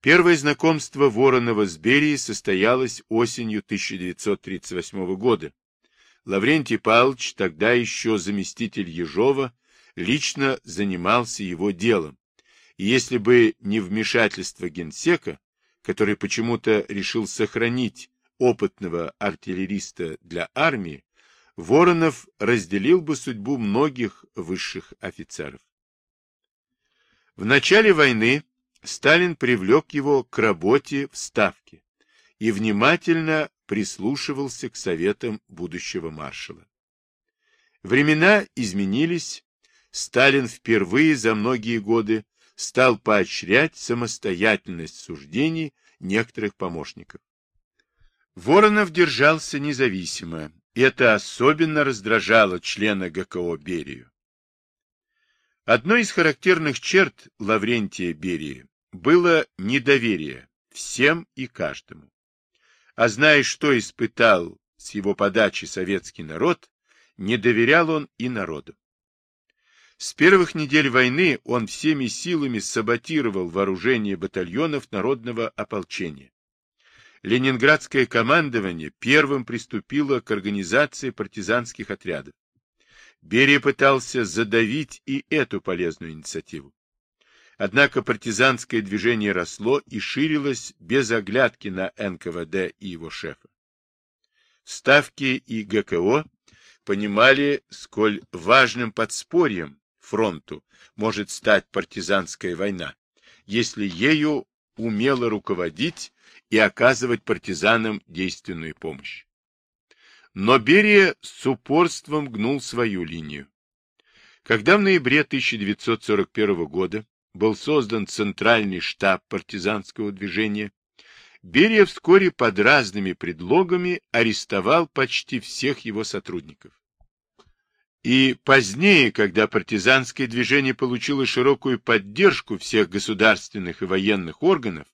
Первое знакомство Воронова с Берией состоялось осенью 1938 года. Лаврентий Павлович, тогда еще заместитель Ежова, лично занимался его делом. И если бы не вмешательство генсека, который почему-то решил сохранить опытного артиллериста для армии, Воронов разделил бы судьбу многих высших офицеров. В начале войны Сталин привлек его к работе в Ставке и внимательно прислушивался к советам будущего маршала. Времена изменились, Сталин впервые за многие годы стал поощрять самостоятельность суждений некоторых помощников. Воронов держался независимо, это особенно раздражало члена ГКО Берию. Одной из характерных черт Лаврентия Берии было недоверие всем и каждому. А зная, что испытал с его подачи советский народ, не доверял он и народу. С первых недель войны он всеми силами саботировал вооружение батальонов народного ополчения ленинградское командование первым приступило к организации партизанских отрядов. Берия пытался задавить и эту полезную инициативу. Однако партизанское движение росло и ширилось без оглядки на НКВД и его шефа. Ставки и ГКО понимали, сколь важным подспорьем фронту может стать партизанская война, если ею умело руководить и оказывать партизанам действенную помощь. Но Берия с упорством гнул свою линию. Когда в ноябре 1941 года был создан Центральный штаб партизанского движения, Берия вскоре под разными предлогами арестовал почти всех его сотрудников. И позднее, когда партизанское движение получило широкую поддержку всех государственных и военных органов,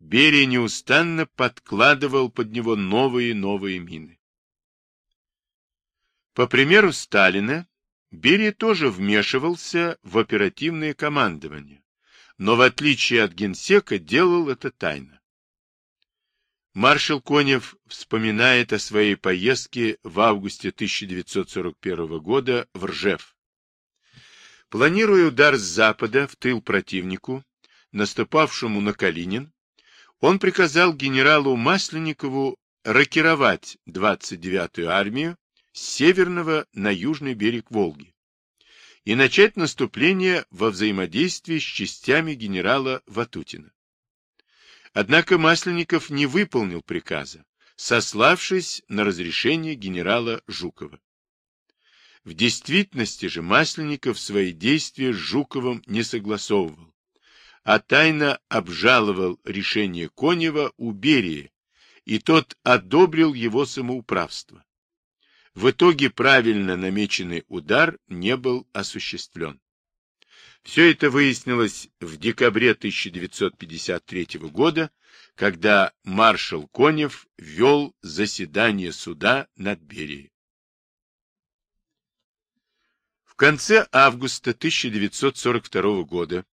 Берия неустанно подкладывал под него новые и новые мины. По примеру Сталина, Берия тоже вмешивался в оперативное командование, но в отличие от генсека делал это тайно. Маршал Конев вспоминает о своей поездке в августе 1941 года в Ржев. Планируя удар с запада в тыл противнику, наступавшему на Калинин, он приказал генералу Масленникову рокировать 29-ю армию с северного на южный берег Волги и начать наступление во взаимодействии с частями генерала Ватутина. Однако Масленников не выполнил приказа, сославшись на разрешение генерала Жукова. В действительности же Масленников свои действия с Жуковым не согласовывал а тайно обжаловал решение Конева у Берии, и тот одобрил его самоуправство. В итоге правильно намеченный удар не был осуществлен. Все это выяснилось в декабре 1953 года, когда маршал Конев вел заседание суда над Берией. В конце августа 1942 года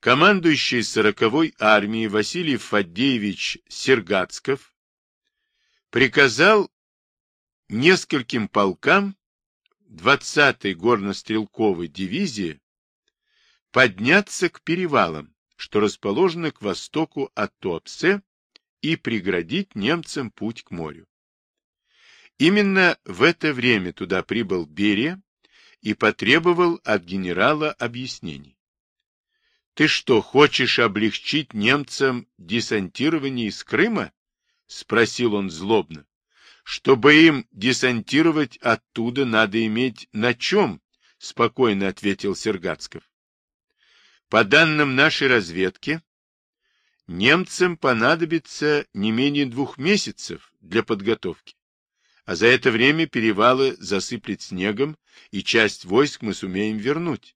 командующий сороковой армией Василий Фадеевич Сергацков приказал нескольким полкам 20-й горнострелковой дивизии подняться к перевалам, что расположены к востоку от Туапсе, и преградить немцам путь к морю. Именно в это время туда прибыл Берия и потребовал от генерала объяснений. Ты что, хочешь облегчить немцам десантирование из Крыма? Спросил он злобно. Чтобы им десантировать оттуда, надо иметь на чем, спокойно ответил Сергацков. По данным нашей разведки, немцам понадобится не менее двух месяцев для подготовки. А за это время перевалы засыплет снегом, и часть войск мы сумеем вернуть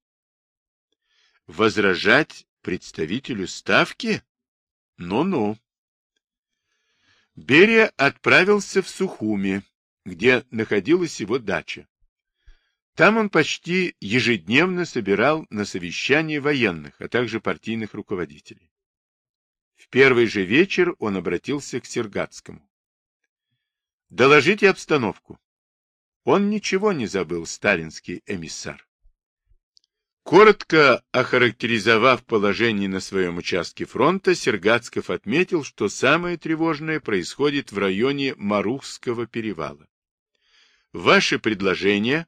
возражать представителю ставки? Ну-ну. Берия отправился в Сухуми, где находилась его дача. Там он почти ежедневно собирал на совещание военных, а также партийных руководителей. В первый же вечер он обратился к Сергатскому. «Доложите обстановку». Он ничего не забыл, сталинский эмиссар. Коротко охарактеризовав положение на своем участке фронта, Сергацков отметил, что самое тревожное происходит в районе Марухского перевала. Ваши предложения?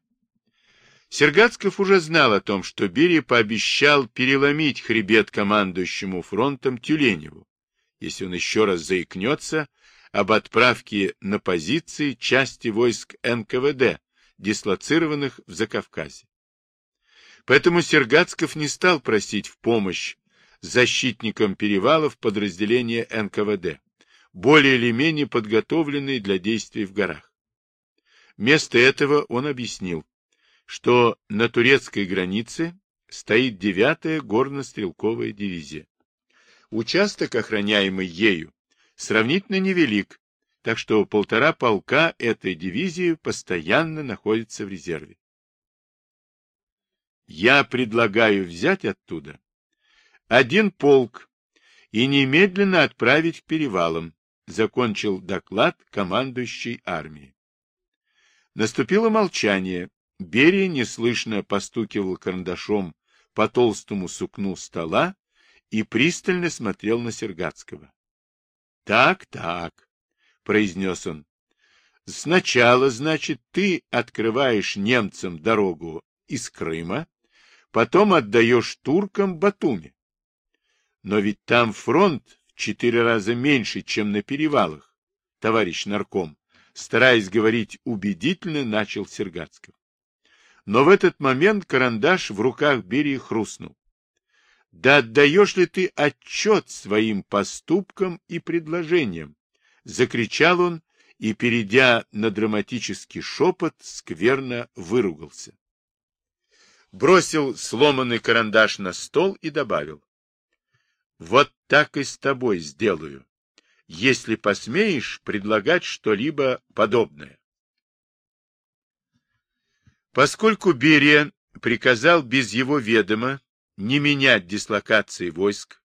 Сергацков уже знал о том, что Берия пообещал переломить хребет командующему фронтом Тюленеву, если он еще раз заикнется об отправке на позиции части войск НКВД, дислоцированных в Закавказье. Поэтому Сергацков не стал просить в помощь защитникам перевалов подразделения НКВД, более или менее подготовленные для действий в горах. Вместо этого он объяснил, что на турецкой границе стоит 9-я горно-стрелковая дивизия. Участок, охраняемый ею, сравнительно невелик, так что полтора полка этой дивизии постоянно находятся в резерве. Я предлагаю взять оттуда один полк и немедленно отправить к перевалам, закончил доклад командующей армии. Наступило молчание. Берия неслышно постукивал карандашом по толстому сукну стола и пристально смотрел на Сергацкого. — Так, так, — произнес он. — Сначала, значит, ты открываешь немцам дорогу из Крыма, потом отдаешь туркам Батуми. Но ведь там фронт в четыре раза меньше, чем на перевалах, товарищ нарком, стараясь говорить убедительно, начал Сергацков. Но в этот момент карандаш в руках Берии хрустнул. Да отдаешь ли ты отчет своим поступкам и предложениям? Закричал он и, перейдя на драматический шепот, скверно выругался бросил сломанный карандаш на стол и добавил. Вот так и с тобой сделаю, если посмеешь предлагать что-либо подобное. Поскольку Берия приказал без его ведома не менять дислокации войск,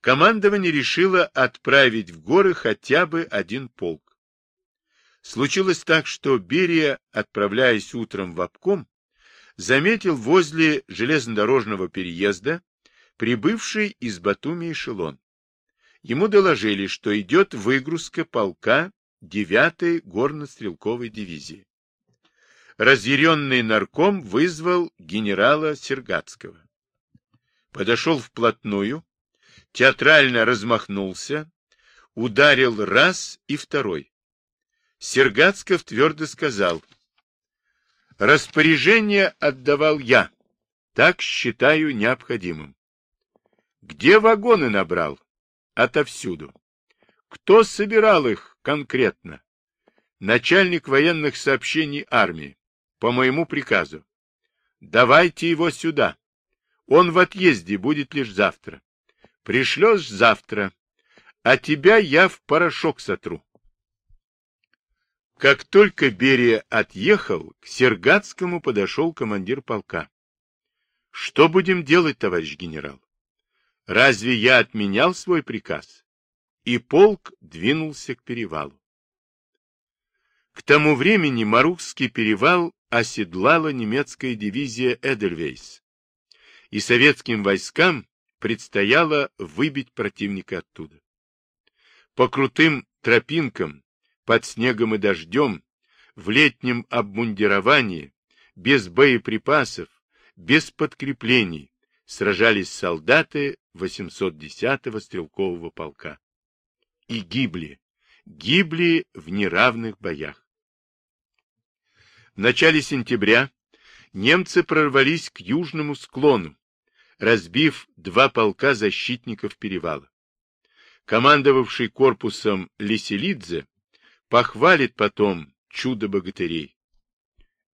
командование решило отправить в горы хотя бы один полк. Случилось так, что Берия, отправляясь утром в обком, заметил возле железнодорожного переезда прибывший из Батуми эшелон. Ему доложили, что идет выгрузка полка 9-й горно-стрелковой дивизии. Разъяренный нарком вызвал генерала Сергацкого. Подошел вплотную, театрально размахнулся, ударил раз и второй. Сергацков твердо сказал — Распоряжение отдавал я. Так считаю необходимым. Где вагоны набрал? Отовсюду. Кто собирал их конкретно? Начальник военных сообщений армии. По моему приказу. Давайте его сюда. Он в отъезде будет лишь завтра. Пришлешь завтра, а тебя я в порошок сотру. Как только Берия отъехал, к Сергатскому подошел командир полка. — Что будем делать, товарищ генерал? Разве я отменял свой приказ? И полк двинулся к перевалу. К тому времени Марухский перевал оседлала немецкая дивизия Эдельвейс, и советским войскам предстояло выбить противника оттуда. По крутым тропинкам под снегом и дождем, в летнем обмундировании, без боеприпасов, без подкреплений, сражались солдаты 810-го стрелкового полка. И гибли, гибли в неравных боях. В начале сентября немцы прорвались к южному склону, разбив два полка защитников перевала. Командовавший корпусом Лиселидзе похвалит потом чудо богатырей.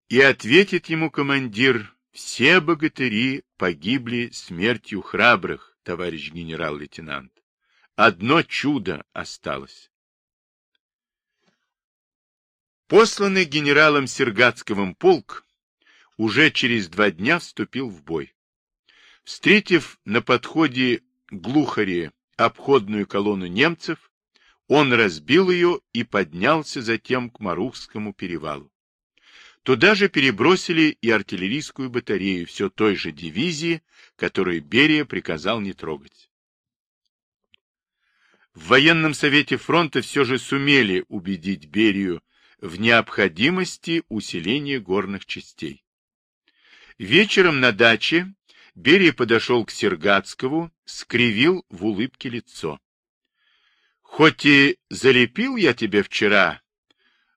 И ответит ему командир, все богатыри погибли смертью храбрых, товарищ генерал-лейтенант. Одно чудо осталось. Посланный генералом Сергацковым полк уже через два дня вступил в бой. Встретив на подходе глухари обходную колонну немцев, он разбил ее и поднялся затем к Марухскому перевалу. Туда же перебросили и артиллерийскую батарею все той же дивизии, которую Берия приказал не трогать. В военном совете фронта все же сумели убедить Берию в необходимости усиления горных частей. Вечером на даче Берия подошел к Сергацкову, скривил в улыбке лицо. Хоть и залепил я тебя вчера,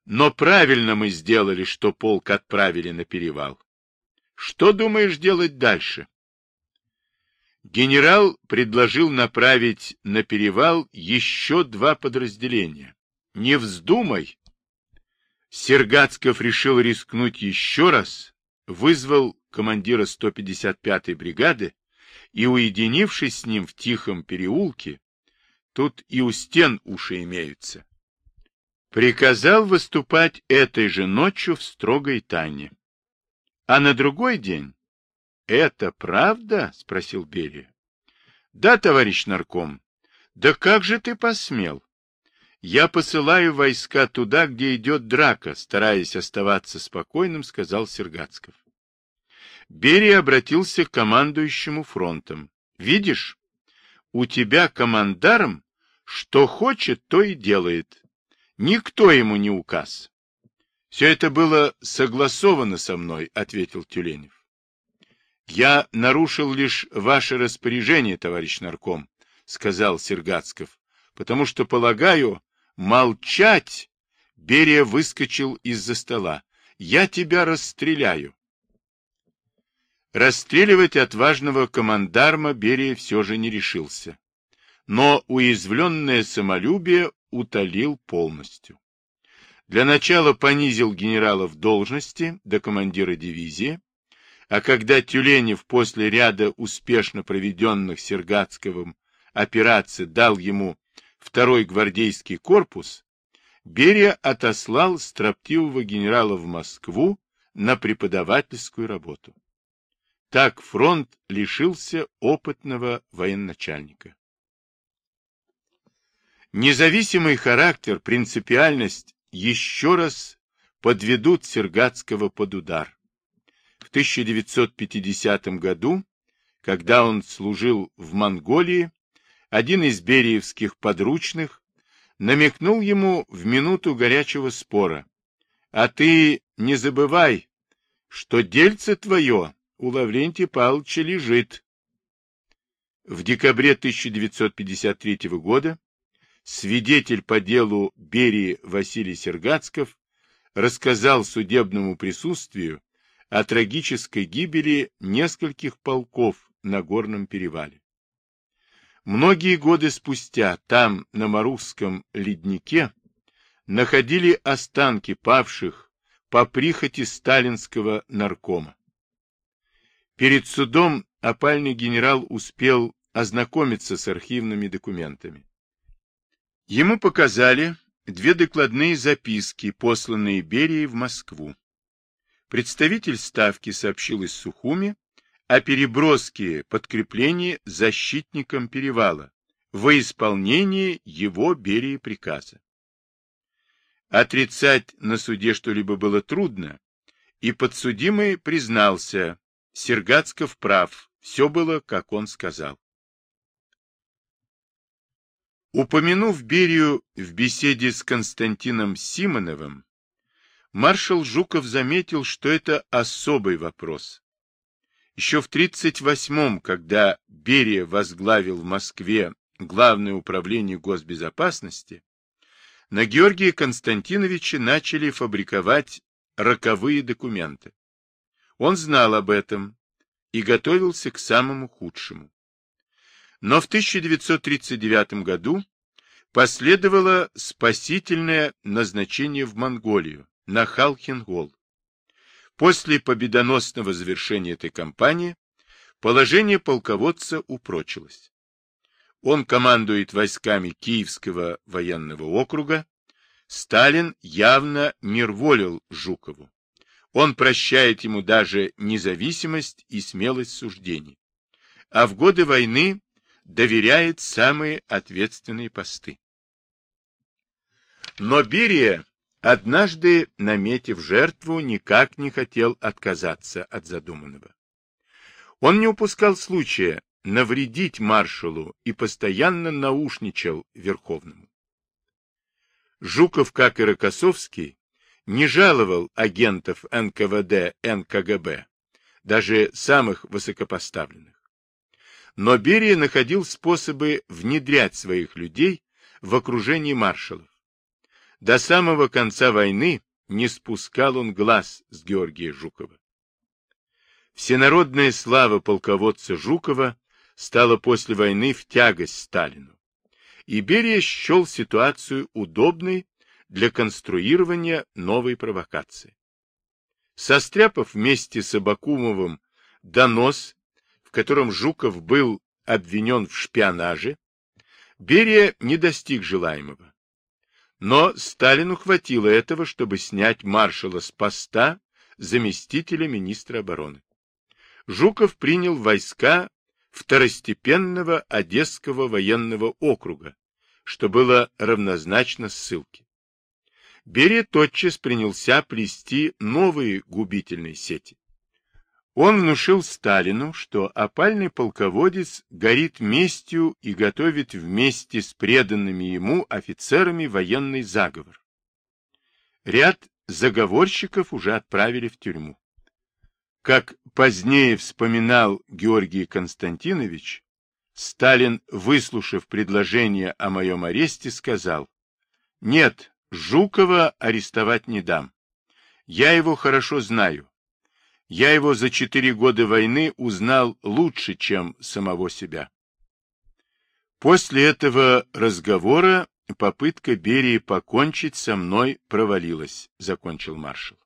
но правильно мы сделали, что полк отправили на перевал. Что думаешь делать дальше? Генерал предложил направить на перевал еще два подразделения. Не вздумай. Сергацков решил рискнуть еще раз, вызвал командира 155-й бригады и, уединившись с ним в тихом переулке, Тут и у стен уши имеются. Приказал выступать этой же ночью в строгой тайне. А на другой день... — Это правда? — спросил Берия. — Да, товарищ нарком. Да как же ты посмел? Я посылаю войска туда, где идет драка, стараясь оставаться спокойным, сказал Сергацков. Берия обратился к командующему фронтом. Видишь, у тебя командарм что хочет, то и делает. Никто ему не указ. Все это было согласовано со мной, ответил Тюленев. Я нарушил лишь ваше распоряжение, товарищ нарком, сказал Сергацков, потому что, полагаю, молчать Берия выскочил из-за стола. Я тебя расстреляю. Расстреливать отважного командарма Берия все же не решился. Но уязвленное самолюбие утолил полностью. Для начала понизил генерала в должности до командира дивизии, а когда Тюленев после ряда успешно проведенных Сергацковым операций дал ему второй гвардейский корпус, Берия отослал строптивого генерала в Москву на преподавательскую работу. Так фронт лишился опытного военачальника. Независимый характер, принципиальность еще раз подведут Сергацкого под удар. В 1950 году, когда он служил в Монголии, один из бериевских подручных намекнул ему в минуту горячего спора. «А ты не забывай, что дельце твое у Лаврентия Павловича лежит. В декабре 1953 года свидетель по делу Берии Василий Сергацков рассказал судебному присутствию о трагической гибели нескольких полков на Горном перевале. Многие годы спустя там, на Марусском леднике, находили останки павших по прихоти сталинского наркома. Перед судом опальный генерал успел ознакомиться с архивными документами. Ему показали две докладные записки, посланные Берией в Москву. Представитель Ставки сообщил из Сухуми о переброске подкреплений защитникам перевала во исполнении его Берии приказа. Отрицать на суде что-либо было трудно, и подсудимый признался, Сергацков прав, все было, как он сказал. Упомянув Берию в беседе с Константином Симоновым, маршал Жуков заметил, что это особый вопрос. Еще в 1938-м, когда Берия возглавил в Москве Главное управление госбезопасности, на Георгия Константиновича начали фабриковать роковые документы. Он знал об этом и готовился к самому худшему. Но в 1939 году последовало спасительное назначение в Монголию, на Халхингол. После победоносного завершения этой кампании положение полководца упрочилось. Он командует войсками Киевского военного округа. Сталин явно мирволил Жукову. Он прощает ему даже независимость и смелость суждений. А в годы войны доверяет самые ответственные посты. Но Берия, однажды наметив жертву, никак не хотел отказаться от задуманного. Он не упускал случая навредить маршалу и постоянно наушничал Верховному. Жуков, как и Рокоссовский, не жаловал агентов НКВД, НКГБ, даже самых высокопоставленных. Но Берия находил способы внедрять своих людей в окружении маршалов. До самого конца войны не спускал он глаз с Георгия Жукова. Всенародная слава полководца Жукова стала после войны в тягость Сталину. И Берия счел ситуацию удобной для конструирования новой провокации. Состряпав вместе с Абакумовым донос, в котором Жуков был обвинен в шпионаже, Берия не достиг желаемого. Но Сталину хватило этого, чтобы снять маршала с поста заместителя министра обороны. Жуков принял войска второстепенного Одесского военного округа, что было равнозначно ссылке. Берия тотчас принялся плести новые губительные сети. Он внушил Сталину, что опальный полководец горит местью и готовит вместе с преданными ему офицерами военный заговор. Ряд заговорщиков уже отправили в тюрьму. Как позднее вспоминал Георгий Константинович, Сталин, выслушав предложение о моем аресте, сказал, «Нет, Жукова арестовать не дам. Я его хорошо знаю. Я его за четыре года войны узнал лучше, чем самого себя». После этого разговора попытка Берии покончить со мной провалилась, закончил маршал.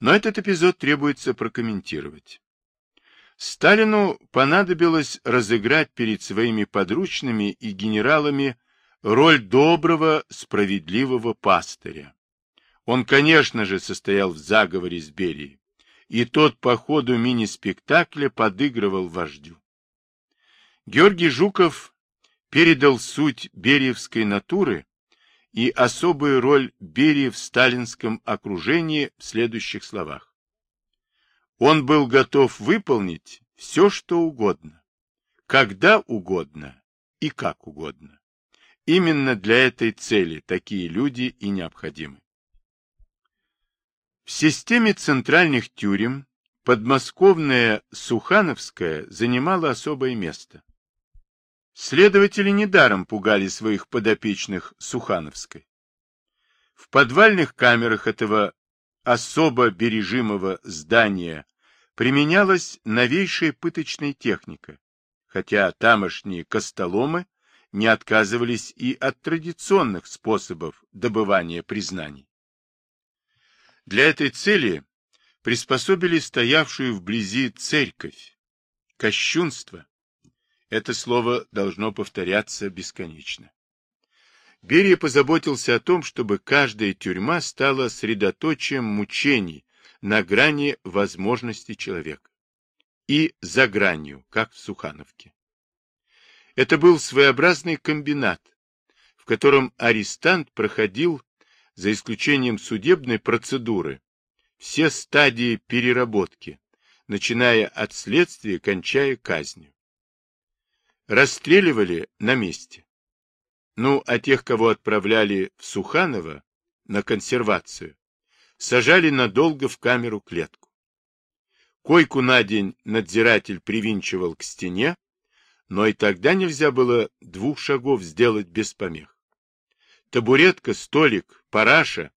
Но этот эпизод требуется прокомментировать. Сталину понадобилось разыграть перед своими подручными и генералами роль доброго, справедливого пастыря. Он, конечно же, состоял в заговоре с Берией, и тот по ходу мини-спектакля подыгрывал вождю. Георгий Жуков передал суть бериевской натуры и особую роль Берии в сталинском окружении в следующих словах. Он был готов выполнить все, что угодно, когда угодно и как угодно. Именно для этой цели такие люди и необходимы. В системе центральных тюрем подмосковная Сухановская занимала особое место. Следователи недаром пугали своих подопечных Сухановской. В подвальных камерах этого особо бережимого здания применялась новейшая пыточная техника, хотя тамошние костоломы не отказывались и от традиционных способов добывания признаний. Для этой цели приспособили стоявшую вблизи церковь, кощунство, это слово должно повторяться бесконечно. Берия позаботился о том, чтобы каждая тюрьма стала средоточием мучений на грани возможностей человека. И за гранью, как в Сухановке. Это был своеобразный комбинат, в котором арестант проходил, за исключением судебной процедуры, все стадии переработки, начиная от следствия, кончая казнью расстреливали на месте. Ну, а тех, кого отправляли в Суханово на консервацию, сажали надолго в камеру-клетку. Койку на день надзиратель привинчивал к стене, но и тогда нельзя было двух шагов сделать без помех. Табуретка, столик, параша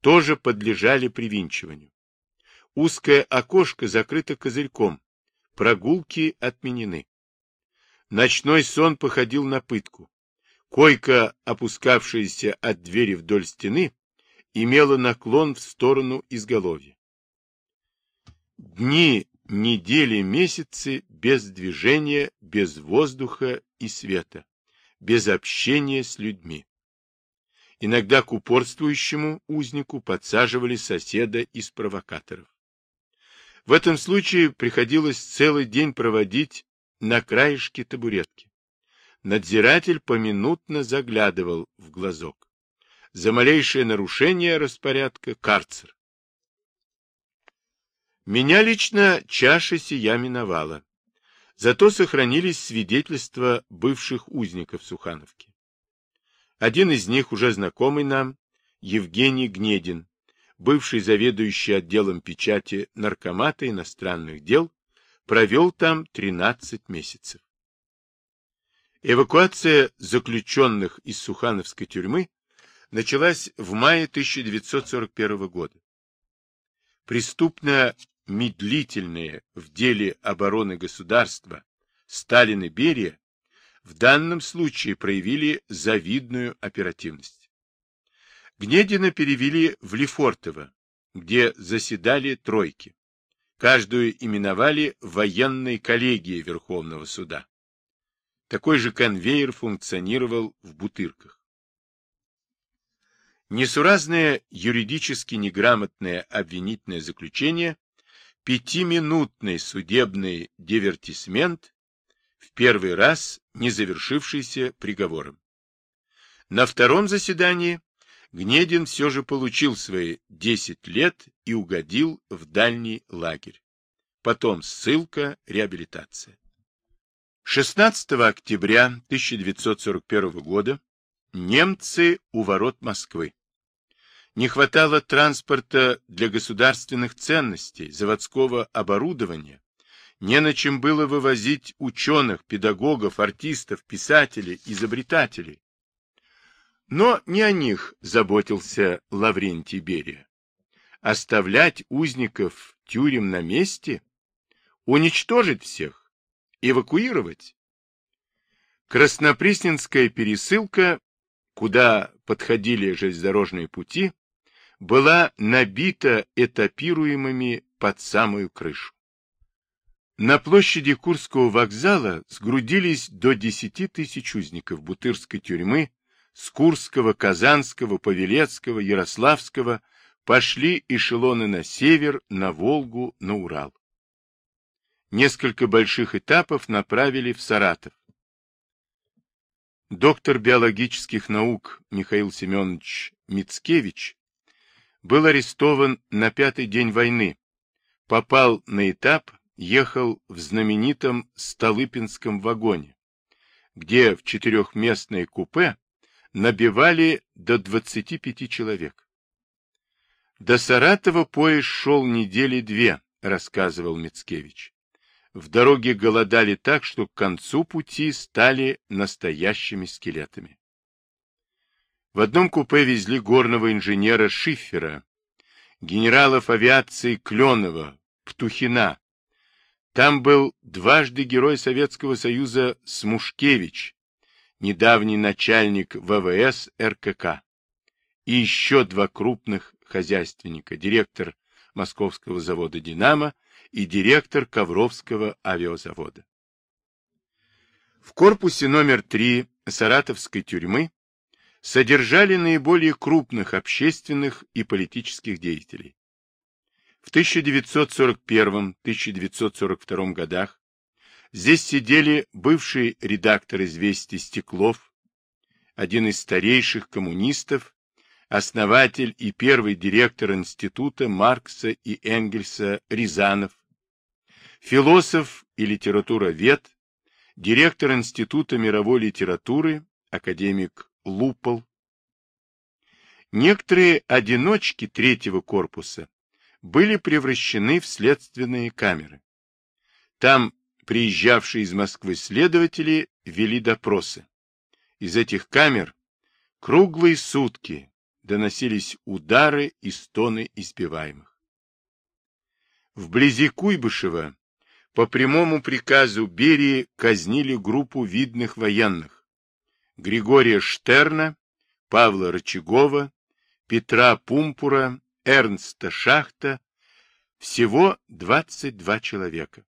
тоже подлежали привинчиванию. Узкое окошко закрыто козырьком, прогулки отменены. Ночной сон походил на пытку. Койка, опускавшаяся от двери вдоль стены, имела наклон в сторону изголовья. Дни, недели, месяцы без движения, без воздуха и света, без общения с людьми. Иногда к упорствующему узнику подсаживали соседа из провокаторов. В этом случае приходилось целый день проводить на краешке табуретки. Надзиратель поминутно заглядывал в глазок. За малейшее нарушение распорядка карцер. Меня лично чаша сия миновала. Зато сохранились свидетельства бывших узников Сухановки. Один из них, уже знакомый нам, Евгений Гнедин, бывший заведующий отделом печати Наркомата иностранных дел, провел там 13 месяцев. Эвакуация заключенных из Сухановской тюрьмы началась в мае 1941 года. Преступно медлительные в деле обороны государства Сталин и Берия в данном случае проявили завидную оперативность. Гнедина перевели в Лефортово, где заседали тройки. Каждую именовали военной коллегией Верховного суда. Такой же конвейер функционировал в Бутырках. Несуразное юридически неграмотное обвинительное заключение, пятиминутный судебный дивертисмент, в первый раз не завершившийся приговором. На втором заседании Гнедин все же получил свои 10 лет и угодил в дальний лагерь. Потом ссылка, реабилитация. 16 октября 1941 года немцы у ворот Москвы. Не хватало транспорта для государственных ценностей, заводского оборудования. Не на чем было вывозить ученых, педагогов, артистов, писателей, изобретателей. Но не о них заботился Лаврентий Берия. Оставлять узников тюрем на месте? Уничтожить всех? Эвакуировать? Краснопресненская пересылка, куда подходили железнодорожные пути, была набита этапируемыми под самую крышу. На площади Курского вокзала сгрудились до 10 тысяч узников Бутырской тюрьмы с Курского, Казанского, Павелецкого, Ярославского пошли эшелоны на север, на Волгу, на Урал. Несколько больших этапов направили в Саратов. Доктор биологических наук Михаил Семенович Мицкевич был арестован на пятый день войны, попал на этап, ехал в знаменитом Столыпинском вагоне, где в четырехместное купе набивали до 25 человек. До Саратова поезд шел недели две, рассказывал Мицкевич. В дороге голодали так, что к концу пути стали настоящими скелетами. В одном купе везли горного инженера Шифера, генералов авиации Кленова, Птухина. Там был дважды герой Советского Союза Смушкевич, недавний начальник ВВС РКК, и еще два крупных хозяйственника, директор Московского завода «Динамо» и директор Ковровского авиазавода. В корпусе номер 3 Саратовской тюрьмы содержали наиболее крупных общественных и политических деятелей. В 1941-1942 годах Здесь сидели бывший редактор «Известий» Стеклов, один из старейших коммунистов, основатель и первый директор института Маркса и Энгельса Рязанов, философ и литературовед, директор Института мировой литературы, академик Лупол. Некоторые одиночки третьего корпуса были превращены в следственные камеры. Там приезжавшие из Москвы следователи вели допросы. Из этих камер круглые сутки доносились удары и стоны избиваемых. Вблизи Куйбышева по прямому приказу Берии казнили группу видных военных Григория Штерна, Павла Рычагова, Петра Пумпура, Эрнста Шахта, всего 22 человека.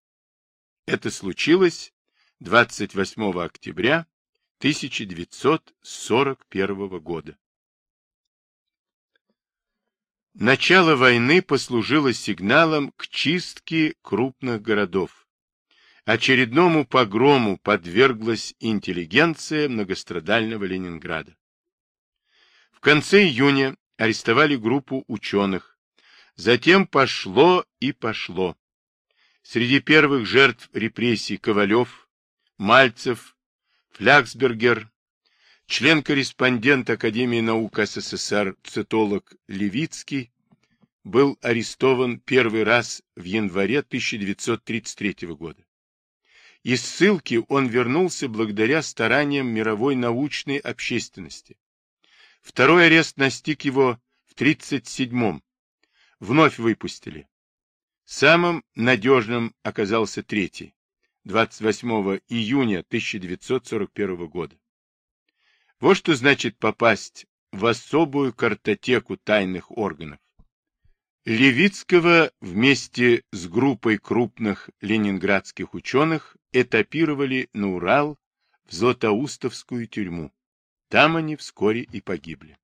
Это случилось 28 октября 1941 года. Начало войны послужило сигналом к чистке крупных городов. Очередному погрому подверглась интеллигенция многострадального Ленинграда. В конце июня арестовали группу ученых. Затем пошло и пошло. Среди первых жертв репрессий Ковалев, Мальцев, Фляксбергер, член-корреспондент Академии наук СССР, цитолог Левицкий, был арестован первый раз в январе 1933 года. Из ссылки он вернулся благодаря стараниям мировой научной общественности. Второй арест настиг его в 1937-м. Вновь выпустили. Самым надежным оказался третий, 28 июня 1941 года. Вот что значит попасть в особую картотеку тайных органов. Левицкого вместе с группой крупных ленинградских ученых этапировали на Урал в Златоустовскую тюрьму. Там они вскоре и погибли.